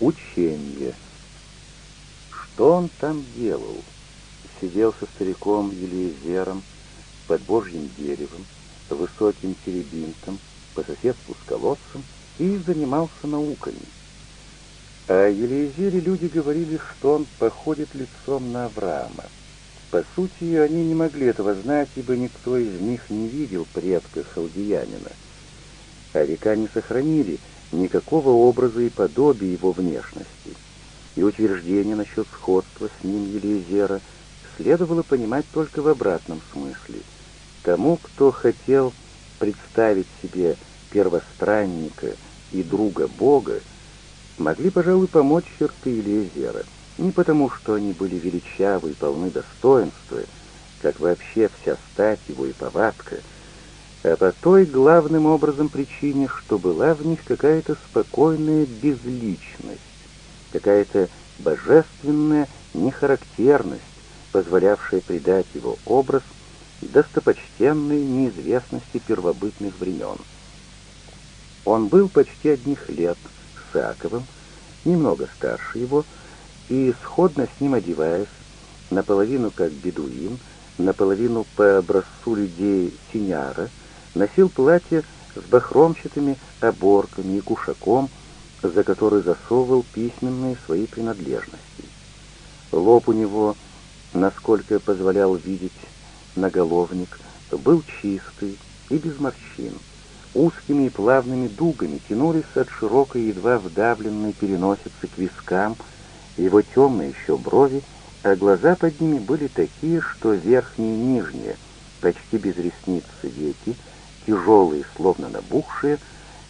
Учение. Что он там делал? Сидел со стариком Елизером под божьим деревом, высоким теребинтом, по соседству с колодцем и занимался науками. О Елизере люди говорили, что он походит лицом на Авраама. По сути, они не могли этого знать, ибо никто из них не видел предка халдиянина. А века не сохранили никакого образа и подобия его внешности. И утверждение насчет сходства с ним Елизера следовало понимать только в обратном смысле. Тому, кто хотел представить себе первостранника и друга Бога, могли, пожалуй, помочь черты Елизера, не потому, что они были величавы и полны достоинства, как вообще вся стать его и повадка, а по той главным образом причине, что была в них какая-то спокойная безличность, какая-то божественная нехарактерность, позволявшая придать его образ достопочтенной неизвестности первобытных времен. Он был почти одних лет с Иаковым, немного старше его, и, сходно с ним одеваясь, наполовину как бедуин, наполовину по образцу людей синяра, носил платье с бахромчатыми оборками и кушаком, за который засовывал письменные свои принадлежности. Лоб у него, насколько позволял видеть наголовник, был чистый и без морщин. Узкими и плавными дугами тянулись от широкой, едва вдавленной переносицы к вискам, его темные еще брови, а глаза под ними были такие, что верхние и нижние, почти без ресниц веки, тяжелые, словно набухшие,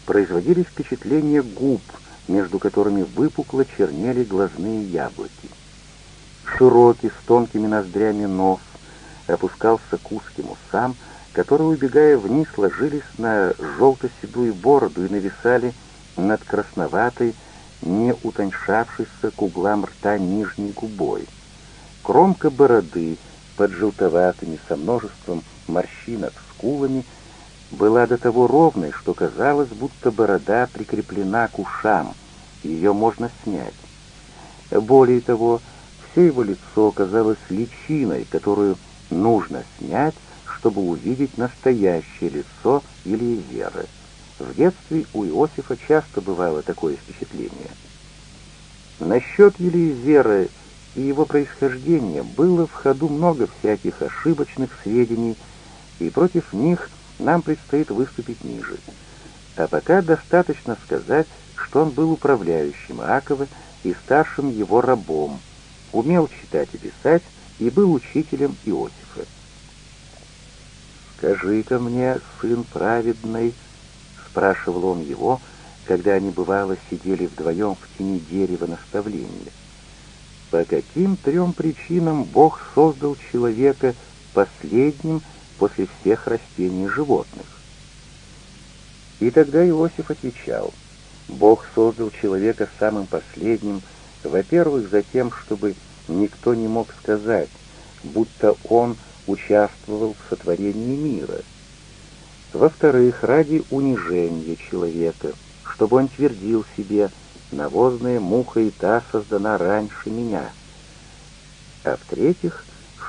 производили впечатление губ, между которыми выпукло чернели глазные яблоки. Широкий, с тонкими ноздрями нос опускался к узким усам, которые, убегая вниз, ложились на желто-седую бороду и нависали над красноватой, не утоньшавшейся к углам рта нижней губой. Кромка бороды под желтоватыми со множеством морщинок скулами была до того ровной, что казалось, будто борода прикреплена к ушам, ее можно снять. Более того, все его лицо казалось личиной, которую нужно снять, чтобы увидеть настоящее лицо Елизеры. В детстве у Иосифа часто бывало такое впечатление. Насчет Елизеры и его происхождения было в ходу много всяких ошибочных сведений, и против них нам предстоит выступить ниже. А пока достаточно сказать, что он был управляющим Акова и старшим его рабом, умел читать и писать и был учителем Иосифа. «Скажи-ка мне, сын праведный», — спрашивал он его, когда они, бывало, сидели вдвоем в тени дерева наставления, «по каким трем причинам Бог создал человека последним после всех растений и животных?» И тогда Иосиф отвечал, «Бог создал человека самым последним, во-первых, за тем, чтобы никто не мог сказать, будто он участвовал в сотворении мира. Во-вторых, ради унижения человека, чтобы он твердил себе «навозная муха и та создана раньше меня». А в-третьих,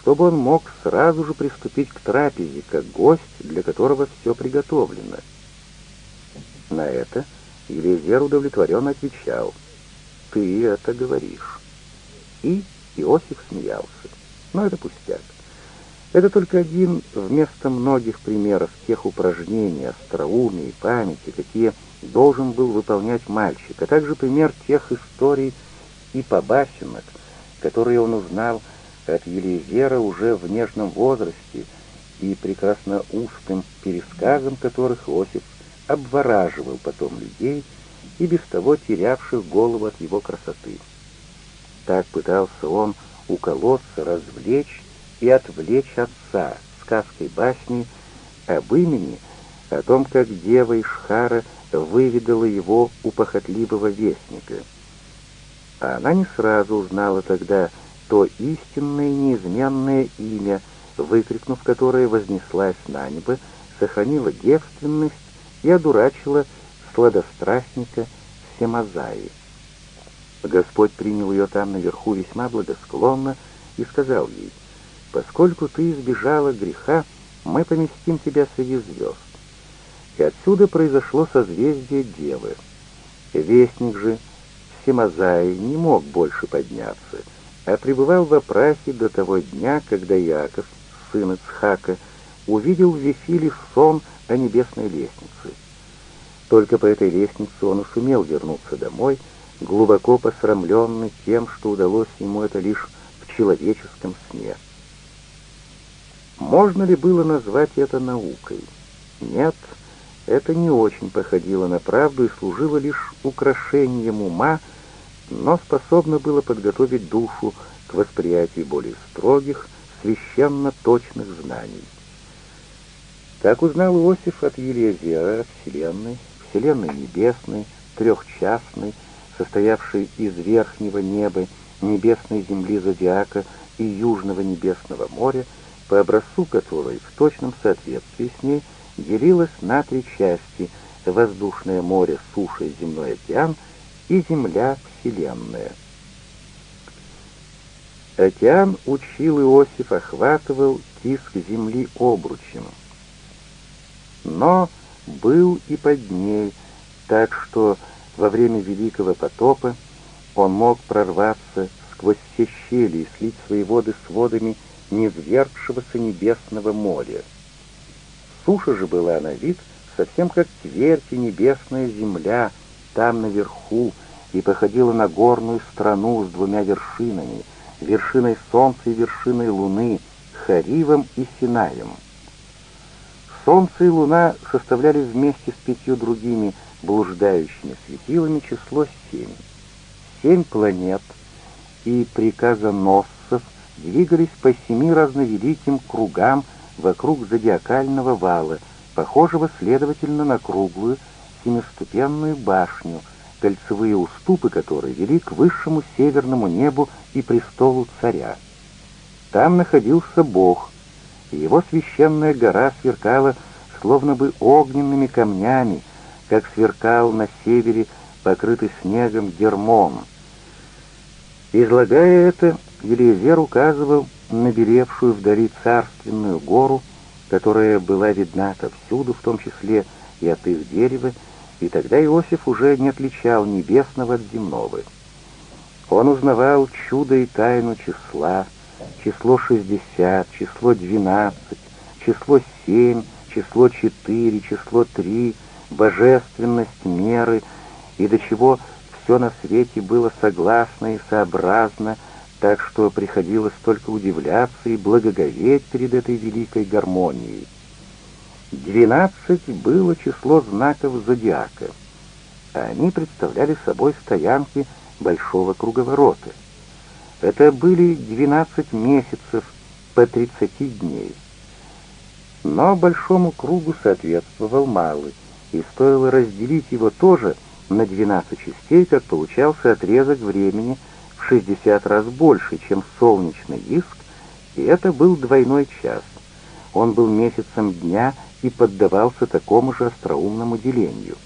чтобы он мог сразу же приступить к трапезе, как гость, для которого все приготовлено. На это Елизер удовлетворенно отвечал «Ты это говоришь». И Иосиф смеялся. Но это пустяк. Это только один вместо многих примеров тех упражнений, остроумия и памяти, какие должен был выполнять мальчик, а также пример тех историй и побасенок, которые он узнал от Елизера уже в нежном возрасте и прекрасно устным пересказом которых Иосиф обвораживал потом людей и без того терявших голову от его красоты. Так пытался он уколоться, развлечь и отвлечь отца сказкой басни об имени, о том, как дева Ишхара выведала его у похотливого вестника. А она не сразу узнала тогда то истинное неизменное имя, выкрикнув которое вознеслась на небо, сохранила девственность и одурачила сладострастника Семазаи. Господь принял ее там наверху весьма благосклонно и сказал ей, «Поскольку ты избежала греха, мы поместим тебя среди звезд». И отсюда произошло созвездие Девы. Вестник же Семазаи не мог больше подняться, а пребывал в опрахе до того дня, когда Яков, сын Ицхака, увидел в Вифиле сон о небесной лестнице. Только по этой лестнице он и сумел вернуться домой, глубоко посрамленный тем, что удалось ему это лишь в человеческом сне. Можно ли было назвать это наукой? Нет, это не очень походило на правду и служило лишь украшением ума, но способно было подготовить душу к восприятию более строгих, священно точных знаний. Так узнал Иосиф от Елизера о Вселенной, Вселенной Небесной, трехчастной, состоявшей из верхнего неба, небесной земли зодиака и южного небесного моря, по образцу которой в точном соответствии с ней делилось на три части — воздушное море, суша и земной океан и земля Вселенная. Океан учил Иосиф, охватывал тиск земли обручем. Но был и под ней, так что во время Великого потопа он мог прорваться сквозь все щели и слить свои воды с водами низвергшегося небесного моря. Суша же была на вид совсем как твердь и небесная земля там наверху и походила на горную страну с двумя вершинами, вершиной солнца и вершиной луны, Харивом и Синаем. Солнце и луна составляли вместе с пятью другими блуждающими светилами число семь. Семь планет и приказоносцев двигались по семи разновеликим кругам вокруг зодиакального вала, похожего, следовательно, на круглую семиступенную башню, кольцевые уступы которой вели к высшему северному небу и престолу царя. Там находился Бог, и его священная гора сверкала словно бы огненными камнями, как сверкал на севере покрытый снегом Гермон. Излагая это, Елизер указывал на белевшую вдали царственную гору, которая была видна отовсюду, в том числе и от их дерева, и тогда Иосиф уже не отличал небесного от земного. Он узнавал чудо и тайну числа, число шестьдесят, число двенадцать, число семь, число четыре, число три, божественность меры, и до чего все на свете было согласно и сообразно, так что приходилось только удивляться и благоговеть перед этой великой гармонией. Двенадцать было число знаков зодиака. Они представляли собой стоянки большого круговорота. Это были двенадцать месяцев по тридцати дней. Но большому кругу соответствовал малый, и стоило разделить его тоже на двенадцать частей, как получался отрезок времени в шестьдесят раз больше, чем солнечный диск, и это был двойной час. Он был месяцем дня и поддавался такому же остроумному делению.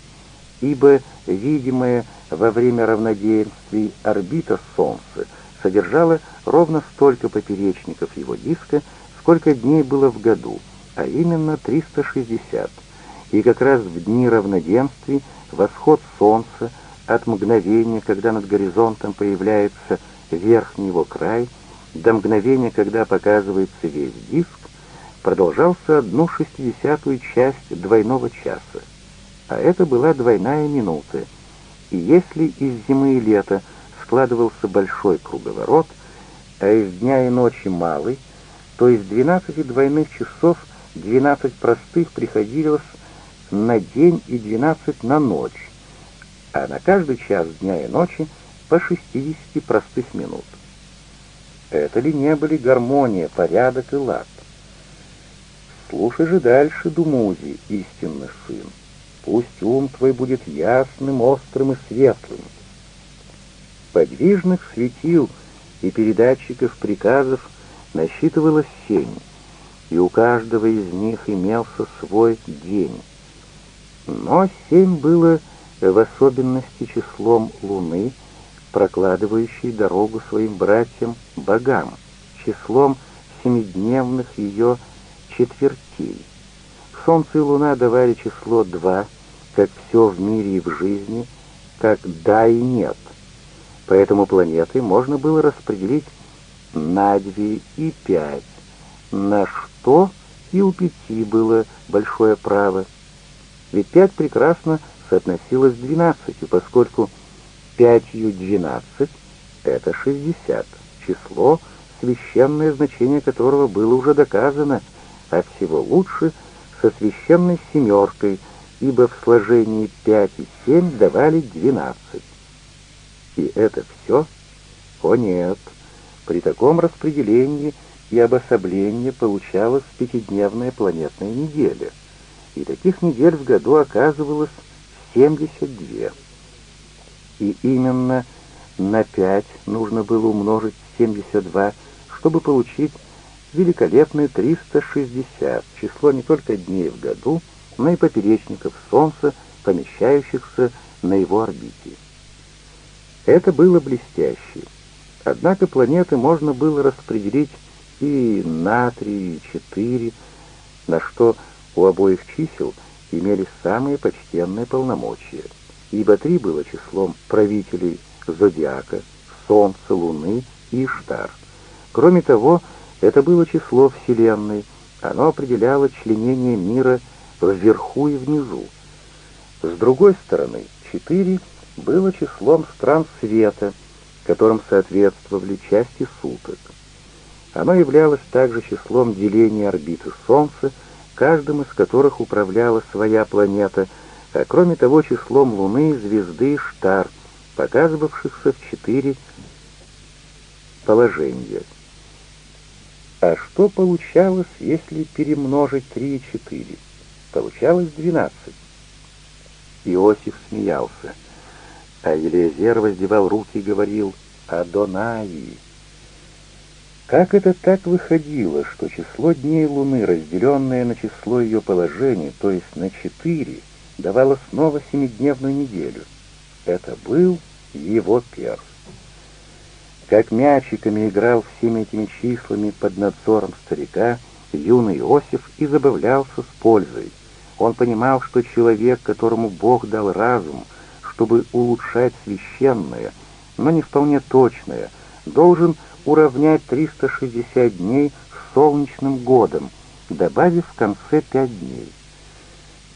Ибо видимая во время равноденствий орбита Солнца содержала ровно столько поперечников его диска, сколько дней было в году, а именно 360. И как раз в дни равноденствий восход Солнца от мгновения, когда над горизонтом появляется верхний его край, до мгновения, когда показывается весь диск, продолжался одну шестидесятую часть двойного часа, а это была двойная минута. И если из зимы и лета складывался большой круговорот, а из дня и ночи малый, то из двенадцати двойных часов двенадцать простых приходилось на день и двенадцать на ночь, а на каждый час дня и ночи по шестидесяти простых минут. Это ли не были гармония, порядок и лад? Слушай же дальше, Думузи, истинный сын. Пусть ум твой будет ясным, острым и светлым. Подвижных светил и передатчиков приказов насчитывалось семь, и у каждого из них имелся свой день. Но семь было в особенности числом Луны, прокладывающей дорогу своим братьям-богам, числом семидневных ее четвертей. Солнце и Луна давали число два, как все в мире и в жизни, как да и нет. Поэтому планеты можно было распределить на две и пять, на что и у пяти было большое право. Ведь пять прекрасно соотносилось с двенадцатью, поскольку пятью двенадцать — это шестьдесят, число, священное значение которого было уже доказано, а всего лучше со священной семеркой, ибо в сложении пять и семь давали двенадцать. И это все? О нет! При таком распределении и обособлении получалась пятидневная планетная неделя, и таких недель в году оказывалось 72. И именно на 5 нужно было умножить 72, чтобы получить великолепные 360, число не только дней в году, но и поперечников Солнца, помещающихся на его орбите. Это было блестяще. Однако планеты можно было распределить и на три, и четыре, на что у обоих чисел имели самые почтенные полномочия, ибо три было числом правителей зодиака, Солнца, Луны и Иштар. Кроме того, это было число Вселенной, оно определяло членение мира вверху и внизу. С другой стороны, четыре было числом стран света, которым соответствовали части суток. Оно являлось также числом деления орбиты Солнца, каждым из которых управляла своя планета, а кроме того числом Луны, звезды Штар, показывавшихся в четыре положения. А что получалось, если перемножить три и четыре? Получалось двенадцать. Иосиф смеялся. А Елизер воздевал руки и говорил «Адонаи». Как это так выходило, что число дней Луны, разделенное на число ее положений, то есть на четыре, давало снова семидневную неделю? Это был его перс. Как мячиками играл всеми этими числами под надзором старика, юный Иосиф и забавлялся с пользой. Он понимал, что человек, которому Бог дал разум, чтобы улучшать священное, но не вполне точное, должен уравнять 360 дней с солнечным годом, добавив в конце пять дней.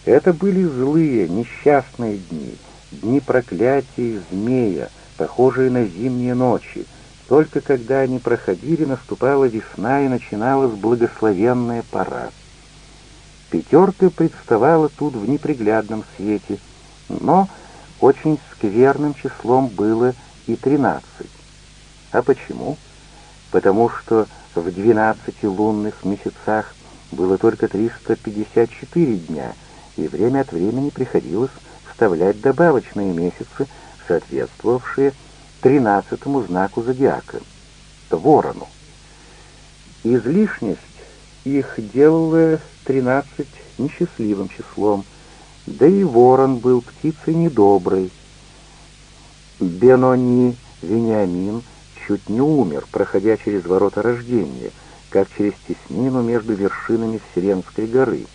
Это были злые, несчастные дни, дни проклятия змея, похожие на зимние ночи. Только когда они проходили, наступала весна и начиналась благословенная пора. Пятерка представала тут в неприглядном свете, но очень скверным числом было и тринадцать. А почему? Потому что в двенадцати лунных месяцах было только 354 дня, и время от времени приходилось вставлять добавочные месяцы, соответствовавшие тринадцатому знаку зодиака — ворону. Излишность их делала тринадцать несчастливым числом, да и ворон был птицей недоброй. Бенони Вениамин чуть не умер, проходя через ворота рождения, как через теснину между вершинами Вселенской горы,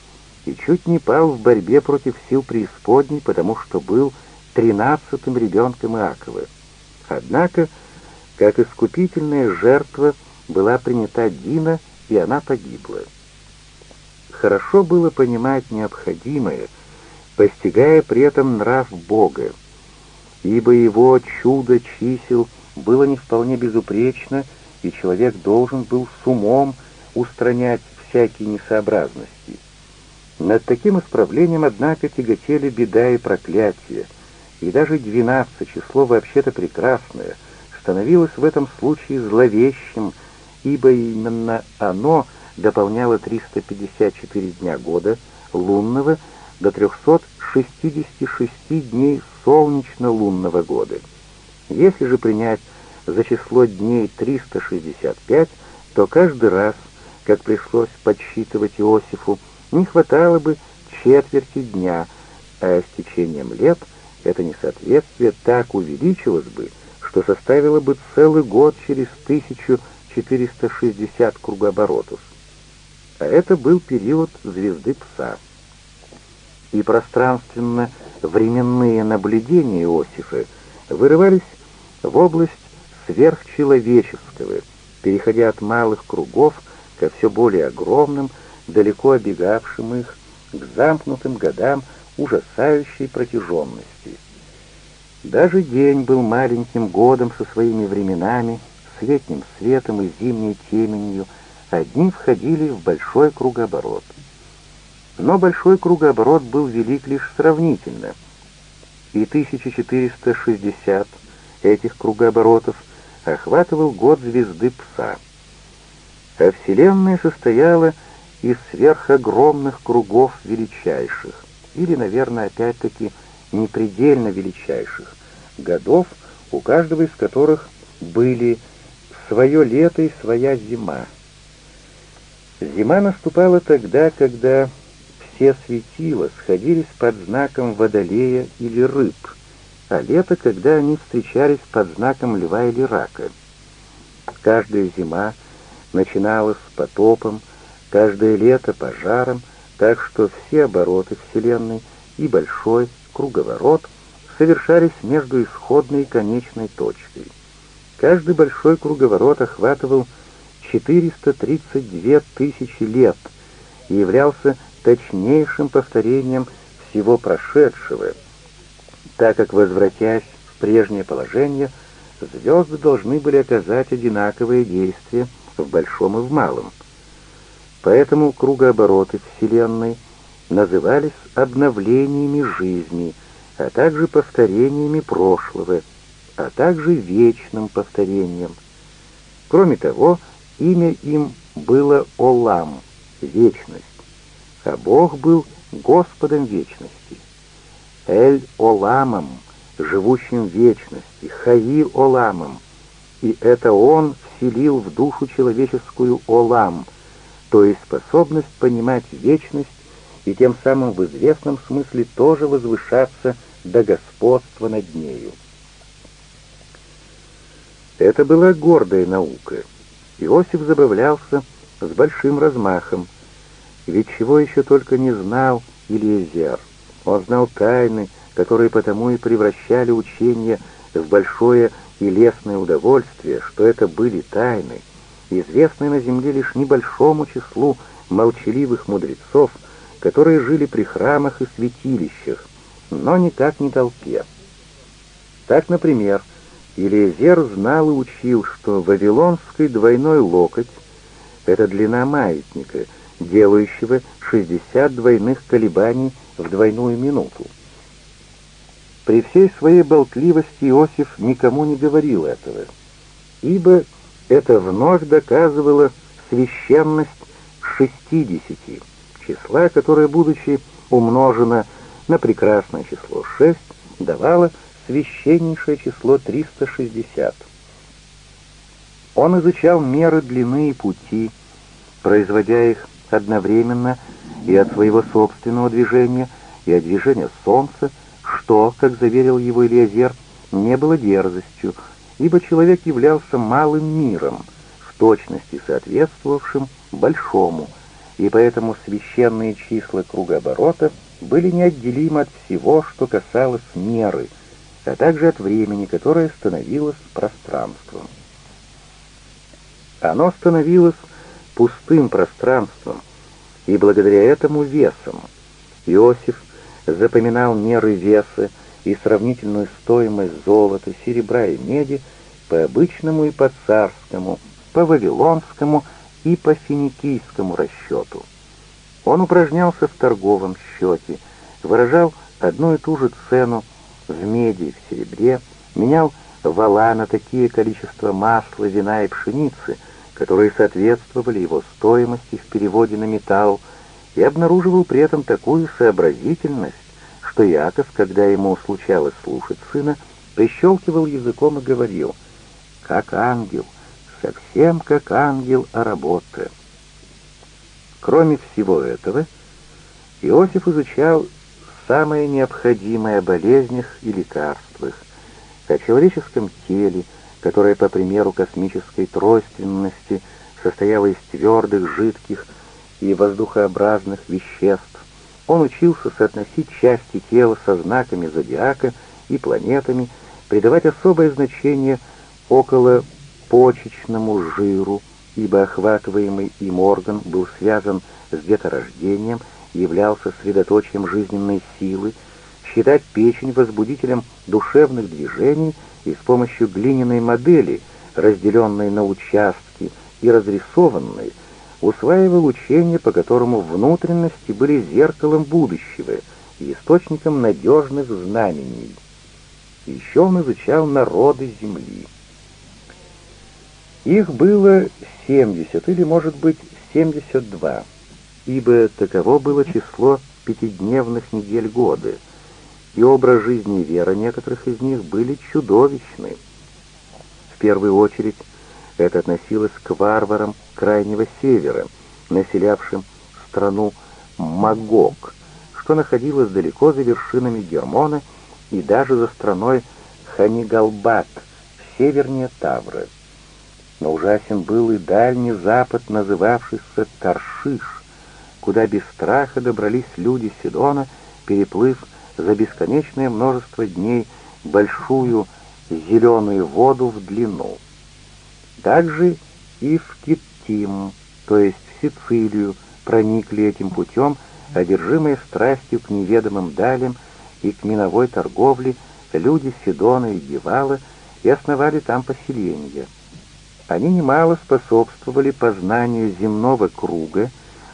и чуть не пал в борьбе против сил преисподней, потому что был тринадцатым ребенком Иакова. Однако, как искупительная жертва, была принята Дина, и она погибла. Хорошо было понимать необходимое — постигая при этом нрав Бога, ибо его чудо чисел было не вполне безупречно, и человек должен был с умом устранять всякие несообразности. Над таким исправлением, однако, тяготели беда и проклятие, и даже двенадцать число вообще-то прекрасное становилось в этом случае зловещим, ибо именно оно дополняло 354 дня года лунного до 366 дней солнечно-лунного года. Если же принять за число дней 365, то каждый раз, как пришлось подсчитывать Иосифу, не хватало бы четверти дня, а с течением лет это несоответствие так увеличилось бы, что составило бы целый год через 1460 кругооборотов. А это был период звезды Пса. И пространственно-временные наблюдения Иосифа вырывались в область сверхчеловеческого, переходя от малых кругов ко все более огромным, далеко обегавшим их, к замкнутым годам ужасающей протяженности. Даже день был маленьким годом со своими временами, с летним светом и зимней теменью, одни входили в большой кругооборот. Но большой кругооборот был велик лишь сравнительно, и 1460 этих кругооборотов охватывал год звезды Пса. А Вселенная состояла из сверхогромных кругов величайших, или, наверное, опять-таки, непредельно величайших, годов, у каждого из которых были свое лето и своя зима. Зима наступала тогда, когда все светила сходились под знаком водолея или рыб, а лето, когда они встречались под знаком льва или рака. Каждая зима начиналась с потопом, каждое лето пожаром, так что все обороты Вселенной и большой круговорот совершались между исходной и конечной точкой. Каждый большой круговорот охватывал 432 тысячи лет и являлся точнейшим повторением всего прошедшего, так как, возвратясь в прежнее положение, звезды должны были оказать одинаковое действие в большом и в малом. Поэтому кругообороты Вселенной назывались обновлениями жизни, а также повторениями прошлого, а также вечным повторением. Кроме того, имя им было Олам, вечность, а Бог был Господом вечности. Эль-Оламом, живущим в вечности, Хаи-Оламом, и это Он вселил в душу человеческую Олам — то есть способность понимать вечность и тем самым в известном смысле тоже возвышаться до господства над нею. Это была гордая наука. Иосиф забавлялся с большим размахом, ведь чего еще только не знал Илиезер. Он знал тайны, которые потому и превращали учение в большое и лесное удовольствие, что это были тайны, известный на земле лишь небольшому числу молчаливых мудрецов, которые жили при храмах и святилищах, но никак не толпе. Так, например, Елизер знал и учил, что вавилонский двойной локоть — это длина маятника, делающего 60 двойных колебаний в двойную минуту. При всей своей болтливости Иосиф никому не говорил этого, ибо это вновь доказывало священность шестидесяти, числа, которое, будучи умножено на прекрасное число шесть, давало священнейшее число 360. Он изучал меры длины и пути, производя их одновременно и от своего собственного движения, и от движения Солнца, что, как заверил его Ильязер, не было дерзостью, ибо человек являлся малым миром, в точности соответствовавшим большому, и поэтому священные числа кругооборота были неотделимы от всего, что касалось меры, а также от времени, которое становилось пространством. Оно становилось пустым пространством, и благодаря этому весом. Иосиф запоминал меры веса, и сравнительную стоимость золота, серебра и меди по обычному и по царскому, по вавилонскому и по финикийскому расчету. Он упражнялся в торговом счете, выражал одну и ту же цену в меди и в серебре, менял вала на такие количества масла, вина и пшеницы, которые соответствовали его стоимости в переводе на металл, и обнаруживал при этом такую сообразительность, что Яков, когда ему случалось слушать сына, прищелкивал языком и говорил «Как ангел, совсем как ангел Аработа». Кроме всего этого, Иосиф изучал самое необходимое о болезнях и лекарствах, о человеческом теле, которое, по примеру космической тройственности, состояло из твердых, жидких и воздухообразных веществ. Он учился соотносить части тела со знаками зодиака и планетами, придавать особое значение около почечному жиру, ибо охватываемый им орган был связан с деторождением, являлся средоточием жизненной силы, считать печень возбудителем душевных движений и с помощью глиняной модели, разделенной на участки и разрисованной, усваивал учение, по которому внутренности были зеркалом будущего и источником надежных знамений. Еще он изучал народы Земли. Их было 70 или, может быть, 72, ибо таково было число пятидневных недель года, и образ жизни и вера некоторых из них были чудовищны. В первую очередь это относилось к варварам Крайнего Севера, населявшим страну Магог, что находилось далеко за вершинами Гермона и даже за страной Ханигалбат, севернее Тавры. Но ужасен был и дальний запад, называвшийся Таршиш, куда без страха добрались люди Сидона, переплыв за бесконечное множество дней большую зеленую воду в длину. Также и в Киттим, то есть в Сицилию, проникли этим путем, одержимые страстью к неведомым далям и к миновой торговле, люди Сидона и Гевала и основали там поселения. Они немало способствовали познанию земного круга,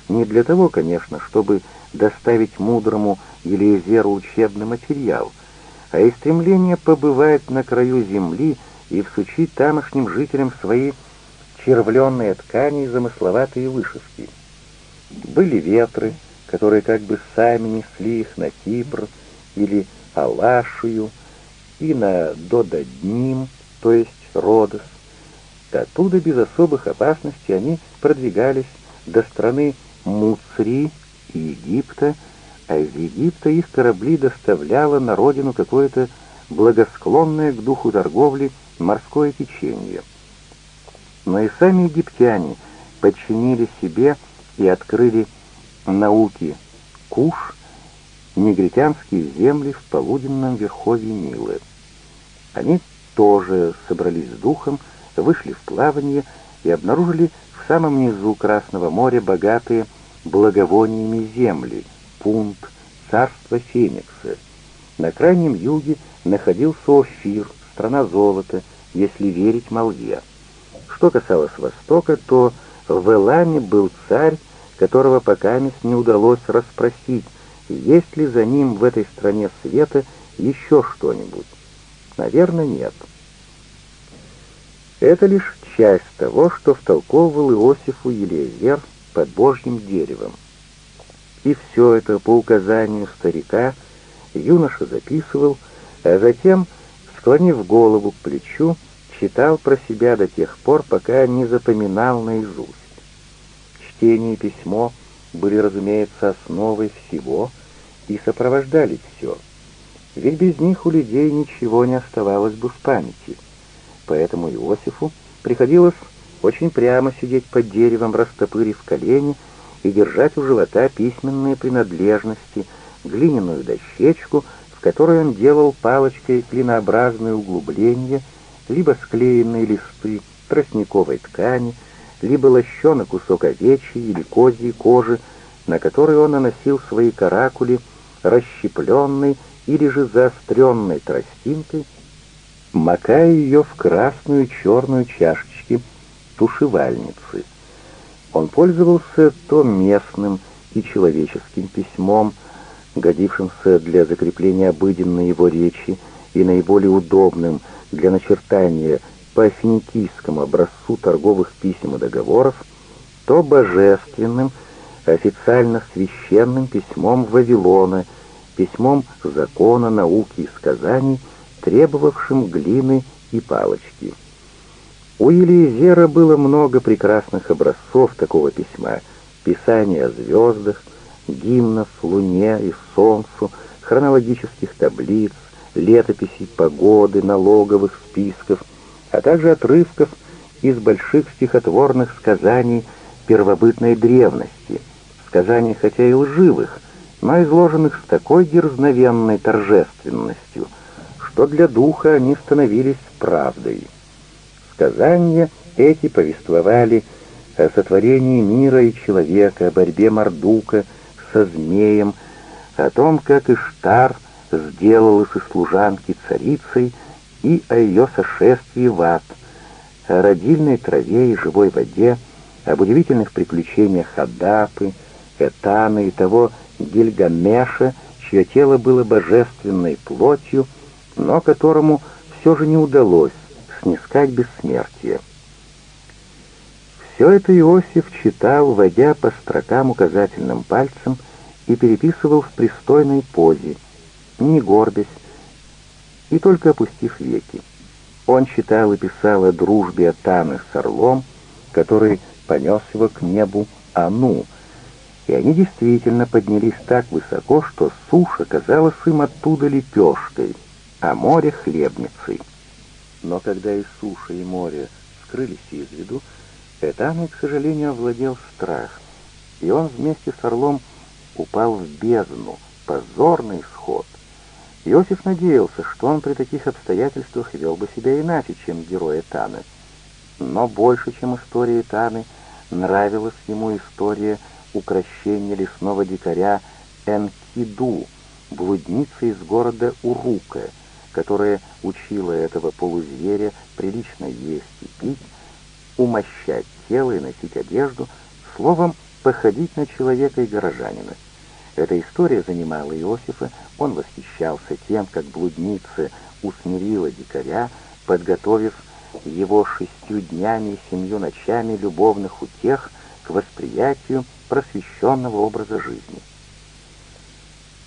не для того, конечно, чтобы доставить мудрому Елизеру учебный материал, а из стремления побывать на краю земли и всучить тамошним жителям свои червленные ткани и замысловатые вышивки. Были ветры, которые как бы сами несли их на Кипр или Алашию и на Додадним, то есть Родос. Оттуда без особых опасностей они продвигались до страны Муцри и Египта, а из Египта их корабли доставляло на родину какое-то благосклонное к духу торговли морское течение. Но и сами египтяне подчинили себе и открыли науки Куш, негритянские земли в полуденном верховье Нилы. Они тоже собрались с духом, вышли в плавание и обнаружили в самом низу Красного моря богатые благовониями земли, Пунт, царство Феникса. На крайнем юге находился Офир, страна золота, если верить молве. Что касалось Востока, то в Эламе был царь, которого пока не удалось расспросить, есть ли за ним в этой стране света еще что-нибудь. Наверное, нет. Это лишь часть того, что втолковывал Иосифу Елизер под Божьим деревом. И все это по указанию старика юноша записывал, а затем склонив голову к плечу, читал про себя до тех пор, пока не запоминал наизусть. Чтение и письмо были, разумеется, основой всего и сопровождали все. Ведь без них у людей ничего не оставалось бы в памяти. Поэтому Иосифу приходилось очень прямо сидеть под деревом, растопырив колени и держать у живота письменные принадлежности, глиняную дощечку, которой он делал палочкой клинообразные углубления, либо склеенные листы тростниковой ткани, либо лощеный кусок овечьей или козьей кожи, на который он наносил свои каракули, расщепленной или же заостренной тростинкой, макая ее в красную черную чашечки тушевальницы. Он пользовался то местным и человеческим письмом, годившимся для закрепления обыденной его речи и наиболее удобным для начертания по финикийскому образцу торговых писем и договоров, то божественным, официально священным письмом Вавилона, письмом закона, науки и сказаний, требовавшим глины и палочки. У Елизера было много прекрасных образцов такого письма, писания о звездах, гимнов Луне и Солнцу, хронологических таблиц, летописей погоды, налоговых списков, а также отрывков из больших стихотворных сказаний первобытной древности, сказаний хотя и лживых, но изложенных с такой дерзновенной торжественностью, что для духа они становились правдой. Сказания эти повествовали о сотворении мира и человека, о борьбе Мардука со змеем, о том, как Иштар сделалась из служанки царицей и о ее сошествии в ад, о родильной траве и живой воде, об удивительных приключениях Адапы, Этаны и того Гильгамеша, чье тело было божественной плотью, но которому все же не удалось снискать бессмертие. Все это Иосиф читал, водя по строкам указательным пальцем и переписывал в пристойной позе, не горбясь, и только опустив веки. Он читал и писал о дружбе Атаны с орлом, который понес его к небу Ану, и они действительно поднялись так высоко, что суша казалась им оттуда лепешкой, а море — хлебницей. Но когда и суша, и море скрылись из виду, Этаной, к сожалению, овладел страх, и он вместе с орлом упал в бездну, позорный исход. Иосиф надеялся, что он при таких обстоятельствах вел бы себя иначе, чем герой Этаны. Но больше, чем история Этаны, нравилась ему история укращения лесного дикаря Энкиду, блудницы из города Урука, которая учила этого полузверя прилично есть и пить, умощать тело и носить одежду, словом, походить на человека и горожанина. Эта история занимала Иосифа, он восхищался тем, как блудница усмирила дикаря, подготовив его шестью днями и семью ночами любовных утех к восприятию просвещенного образа жизни.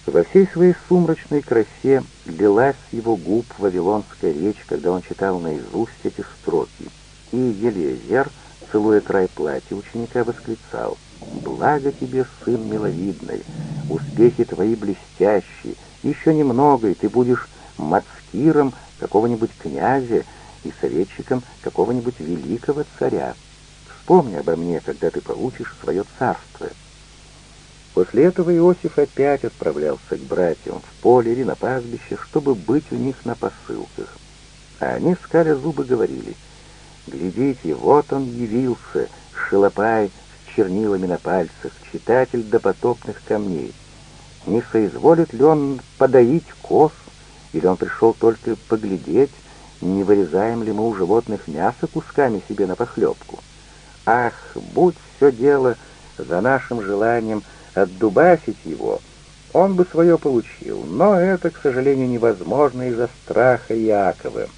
Во всей своей сумрачной красе лилась его губ вавилонская речь, когда он читал наизусть эти строки, и Елизер, целуя край платья ученика, восклицал «Благо тебе, сын миловидный, успехи твои блестящие, еще немного, и ты будешь мацкиром какого-нибудь князя и советчиком какого-нибудь великого царя. Вспомни обо мне, когда ты получишь свое царство». После этого Иосиф опять отправлялся к братьям в поле или на пастбище, чтобы быть у них на посылках. А они, скаля зубы, говорили, «Глядите, вот он явился, шелопай с чернилами на пальцах, читатель допотопных камней. Не соизволит ли он подоить коз, или он пришел только поглядеть, не вырезаем ли мы у животных мясо кусками себе на похлебку? Ах, будь все дело за нашим желанием отдубасить его, он бы свое получил, но это, к сожалению, невозможно из-за страха Якова.